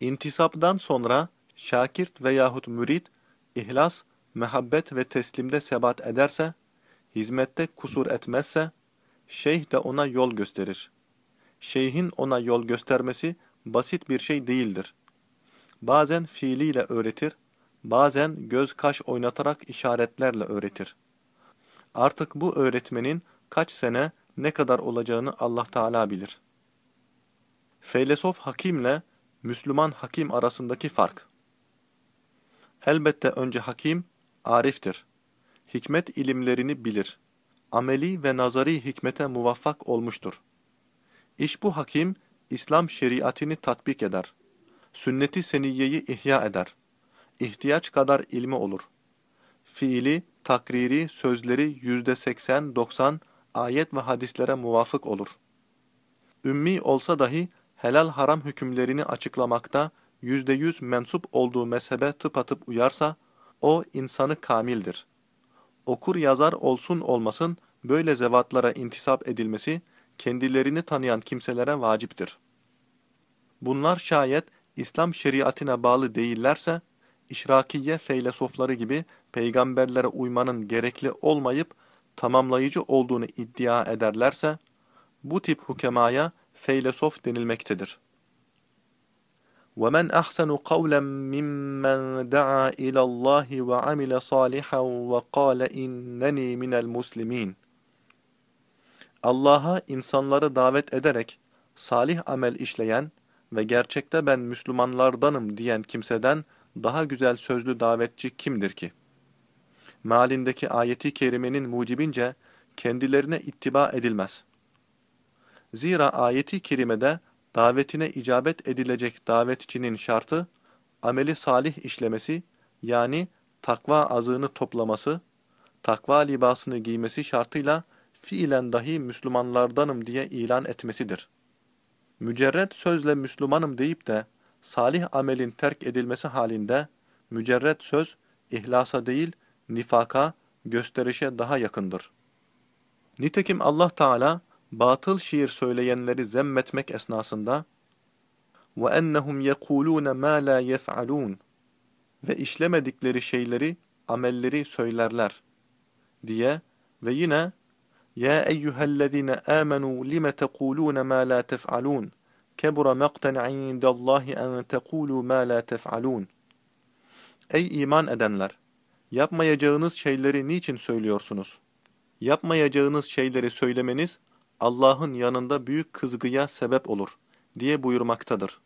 İntisaptan sonra şakirt veyahut mürit, ihlas, mehabbet ve teslimde sebat ederse, hizmette kusur etmezse, şeyh de ona yol gösterir. Şeyhin ona yol göstermesi basit bir şey değildir. Bazen fiiliyle öğretir, bazen göz kaş oynatarak işaretlerle öğretir. Artık bu öğretmenin kaç sene ne kadar olacağını Allah Teala bilir. Feylesof hakimle Müslüman hakim arasındaki fark. Elbette önce hakim, ariftir. Hikmet ilimlerini bilir. Ameli ve nazari hikmete muvaffak olmuştur. İş bu hakim, İslam şeriatini tatbik eder. Sünneti seniyyeyi ihya eder. İhtiyaç kadar ilmi olur. Fiili, takriri, sözleri yüzde seksen, doksan ayet ve hadislere muvafık olur. Ümmi olsa dahi helal haram hükümlerini açıklamakta yüzde yüz mensup olduğu mezhebe tıpatıp uyarsa, o insanı kamildir. Okur yazar olsun olmasın böyle zevatlara intisap edilmesi, kendilerini tanıyan kimselere vaciptir. Bunlar şayet İslam şeriatine bağlı değillerse, işrakiye feylesofları gibi peygamberlere uymanın gerekli olmayıp tamamlayıcı olduğunu iddia ederlerse, bu tip hukemaya feylesof denilmektedir. وَمَنْ أَحْسَنُ قَوْلًا مِمَّنْ دَعَا إِلَى اللّٰهِ وَعَمِلَ صَالِحًا وَقَالَ اِنَّنِي مِنَ الْمُسْلِمِينَ Allah'a insanları davet ederek salih amel işleyen ve gerçekte ben Müslümanlardanım diyen kimseden daha güzel sözlü davetçi kimdir ki? Malindeki ayeti kerimenin mucibince kendilerine ittiba edilmez. Zira ayeti kerimede davetine icabet edilecek davetçinin şartı, ameli salih işlemesi, yani takva azığını toplaması, takva libasını giymesi şartıyla fiilen dahi Müslümanlardanım diye ilan etmesidir. Mücerred sözle Müslümanım deyip de salih amelin terk edilmesi halinde mücerred söz ihlasa değil nifaka, gösterişe daha yakındır. Nitekim Allah Teala batıl şiir söyleyenleri zemmetmek esnasında ve ennehum yekulun ma la yef'alun ve işlemedikleri şeyleri, amelleri söylerler diye ve yine ya eyyühellezine amenu lime tekulun ma la tef'alun kebura maqtan indallahi en tekulu ma la tef'alun Ey iman edenler! Yapmayacağınız şeyleri niçin söylüyorsunuz? Yapmayacağınız şeyleri söylemeniz Allah'ın yanında büyük kızgıya sebep olur diye buyurmaktadır.